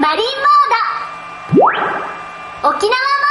マリンモード。沖縄